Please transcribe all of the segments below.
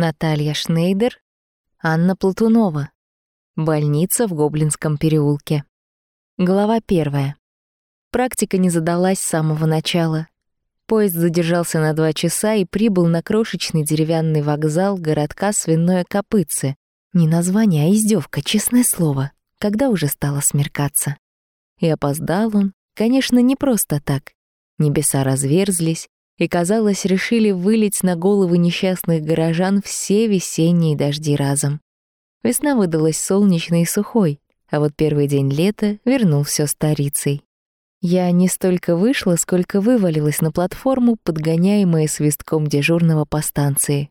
Наталья Шнейдер, Анна Платунова. Больница в Гоблинском переулке. Глава первая. Практика не задалась с самого начала. Поезд задержался на два часа и прибыл на крошечный деревянный вокзал городка Свиное Копытце. Не название, а издевка, честное слово, когда уже стало смеркаться. И опоздал он, конечно, не просто так. Небеса разверзлись, и, казалось, решили вылить на головы несчастных горожан все весенние дожди разом. Весна выдалась солнечной и сухой, а вот первый день лета вернул все старицей. Я не столько вышла, сколько вывалилась на платформу, подгоняемая свистком дежурного по станции.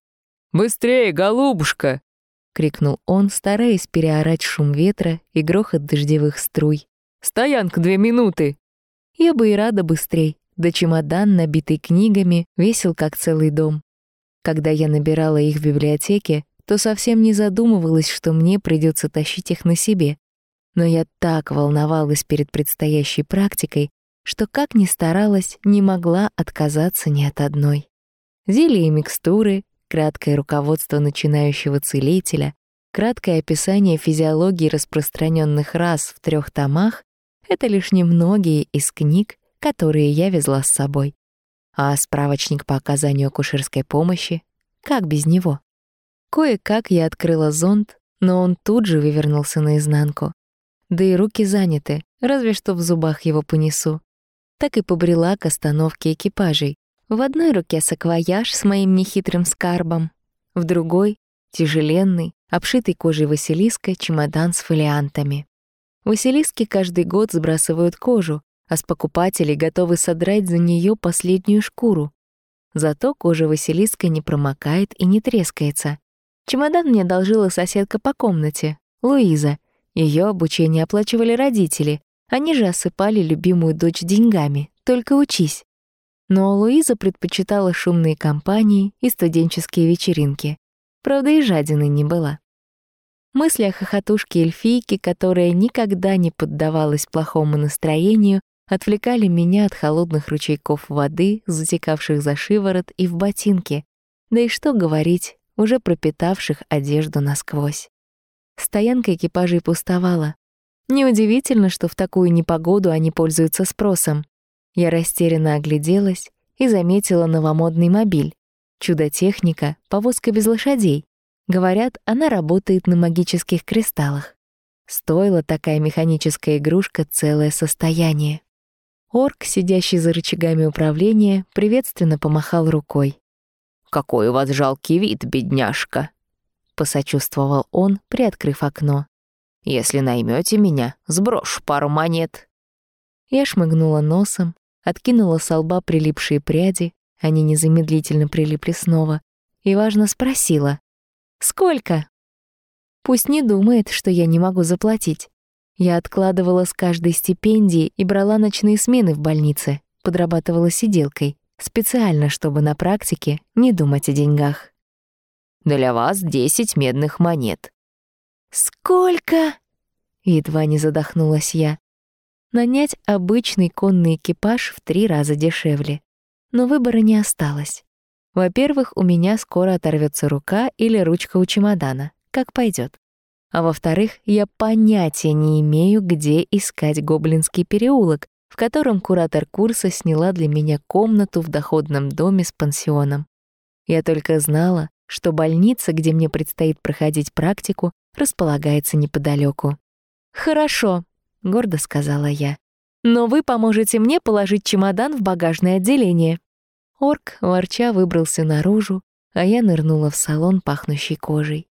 «Быстрее, голубушка!» — крикнул он, стараясь переорать шум ветра и грохот дождевых струй. «Стоянка две минуты!» Я бы и рада быстрей, да чемодан, набитый книгами, весил как целый дом. Когда я набирала их в библиотеке, то совсем не задумывалась, что мне придется тащить их на себе. Но я так волновалась перед предстоящей практикой, что как ни старалась, не могла отказаться ни от одной. Зелья и микстуры, краткое руководство начинающего целителя, краткое описание физиологии распространенных рас в трех томах — это лишь немногие из книг, которые я везла с собой. А справочник по оказанию акушерской помощи? Как без него? Кое-как я открыла зонт, но он тут же вывернулся наизнанку. Да и руки заняты, разве что в зубах его понесу. Так и побрела к остановке экипажей. В одной руке саквояж с моим нехитрым скарбом, в другой — тяжеленный, обшитый кожей Василиска чемодан с фолиантами. Василиски каждый год сбрасывают кожу, а с покупателей готовы содрать за нее последнюю шкуру. Зато кожа Василиска не промокает и не трескается. Чемодан мне одолжила соседка по комнате, Луиза. Ее обучение оплачивали родители, они же осыпали любимую дочь деньгами, только учись. Но Луиза предпочитала шумные компании и студенческие вечеринки. Правда, и жадины не была. Мысли о хохотушке эльфийки, которая никогда не поддавалась плохому настроению, отвлекали меня от холодных ручейков воды, затекавших за шиворот и в ботинки, да и что говорить, уже пропитавших одежду насквозь. Стоянка экипажей пустовала. Неудивительно, что в такую непогоду они пользуются спросом. Я растерянно огляделась и заметила новомодный мобиль. Чудо-техника, повозка без лошадей. Говорят, она работает на магических кристаллах. Стоила такая механическая игрушка целое состояние. Орк, сидящий за рычагами управления, приветственно помахал рукой. «Какой у вас жалкий вид, бедняжка!» — посочувствовал он, приоткрыв окно. «Если наймете меня, сброшу пару монет». Я шмыгнула носом, откинула с лба прилипшие пряди, они незамедлительно прилипли снова, и важно спросила. «Сколько?» Пусть не думает, что я не могу заплатить. Я откладывала с каждой стипендии и брала ночные смены в больнице, подрабатывала сиделкой, специально, чтобы на практике не думать о деньгах. «Для вас десять медных монет». «Сколько?» — едва не задохнулась я. Нанять обычный конный экипаж в три раза дешевле. Но выбора не осталось. Во-первых, у меня скоро оторвется рука или ручка у чемодана, как пойдет. А во-вторых, я понятия не имею, где искать Гоблинский переулок, в котором куратор курса сняла для меня комнату в доходном доме с пансионом. Я только знала, что больница, где мне предстоит проходить практику, располагается неподалеку. «Хорошо», — гордо сказала я. «Но вы поможете мне положить чемодан в багажное отделение». Орк, ворча, выбрался наружу, а я нырнула в салон, пахнущий кожей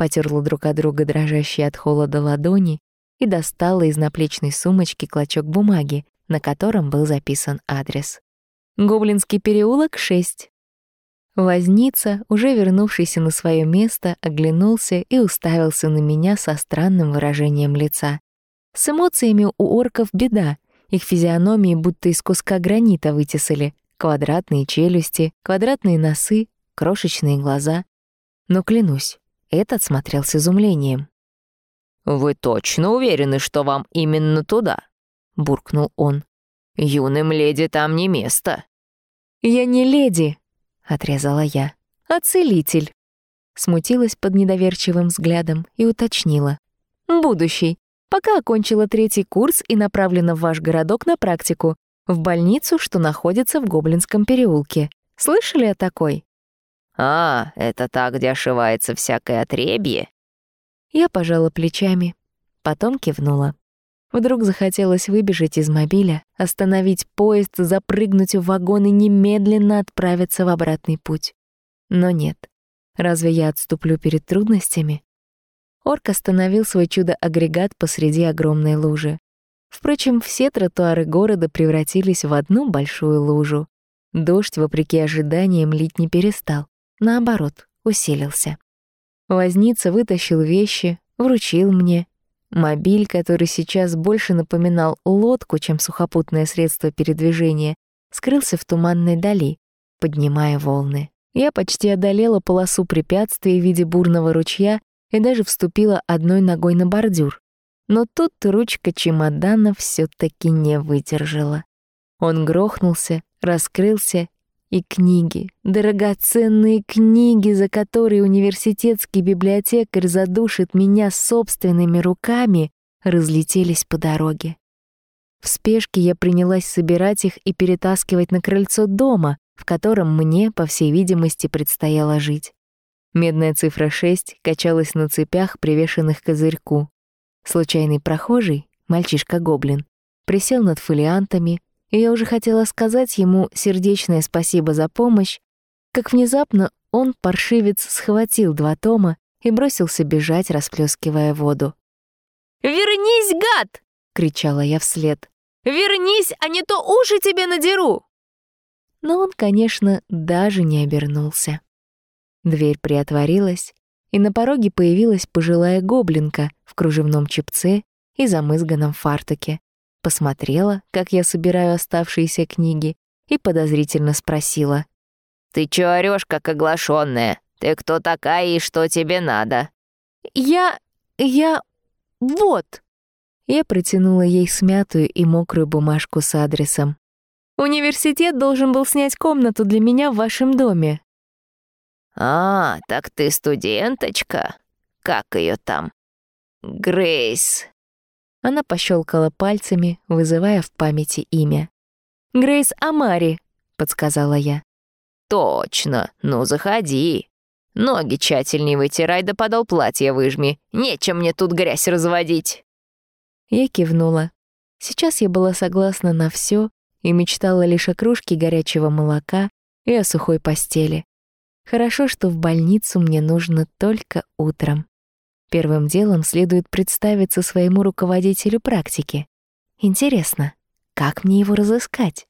потерла друг от друга дрожащие от холода ладони и достала из наплечной сумочки клочок бумаги, на котором был записан адрес. «Гоблинский переулок, 6». Возница, уже вернувшийся на свое место, оглянулся и уставился на меня со странным выражением лица. С эмоциями у орков беда, их физиономии будто из куска гранита вытесали, квадратные челюсти, квадратные носы, крошечные глаза. Но клянусь, этот смотрел с изумлением. «Вы точно уверены, что вам именно туда?» — буркнул он. «Юным леди там не место». «Я не леди», — отрезала я, — «а целитель». смутилась под недоверчивым взглядом и уточнила. «Будущий. Пока окончила третий курс и направлена в ваш городок на практику, в больницу, что находится в Гоблинском переулке. Слышали о такой?» «А, это та, где ошивается всякое отребье?» Я пожала плечами, потом кивнула. Вдруг захотелось выбежать из мобиля, остановить поезд, запрыгнуть в вагон и немедленно отправиться в обратный путь. Но нет. Разве я отступлю перед трудностями? Орк остановил свой чудо-агрегат посреди огромной лужи. Впрочем, все тротуары города превратились в одну большую лужу. Дождь, вопреки ожиданиям, лить не перестал. Наоборот, усилился. Возница вытащил вещи, вручил мне. Мобиль, который сейчас больше напоминал лодку, чем сухопутное средство передвижения, скрылся в туманной дали, поднимая волны. Я почти одолела полосу препятствий в виде бурного ручья и даже вступила одной ногой на бордюр. Но тут ручка чемодана все таки не выдержала. Он грохнулся, раскрылся, и книги, драгоценные книги, за которые университетский библиотекарь задушит меня собственными руками, разлетелись по дороге. В спешке я принялась собирать их и перетаскивать на крыльцо дома, в котором мне, по всей видимости, предстояло жить. Медная цифра 6 качалась на цепях, привешенных к козырьку. Случайный прохожий, мальчишка-гоблин, присел над фолиантами, и я уже хотела сказать ему сердечное спасибо за помощь, как внезапно он, паршивец, схватил два тома и бросился бежать, расплескивая воду. «Вернись, гад!» — кричала я вслед. «Вернись, а не то уши тебе надеру!» Но он, конечно, даже не обернулся. Дверь приотворилась, и на пороге появилась пожилая гоблинка в кружевном чепце и замызганном фартуке. Посмотрела, как я собираю оставшиеся книги, и подозрительно спросила. «Ты чё орёшь, как оглашённая? Ты кто такая и что тебе надо?» «Я... я... вот!» Я протянула ей смятую и мокрую бумажку с адресом. «Университет должен был снять комнату для меня в вашем доме. «А, так ты студенточка? Как ее там?» «Грейс». Она пощелкала пальцами, вызывая в памяти имя. «Грейс Амари», — подсказала я. «Точно, ну заходи. Ноги тщательней вытирай да подол платье выжми. Нечем мне тут грязь разводить». Я кивнула. Сейчас я была согласна на все и мечтала лишь о кружке горячего молока и о сухой постели. Хорошо, что в больницу мне нужно только утром. Первым делом следует представиться своему руководителю практики. Интересно, как мне его разыскать?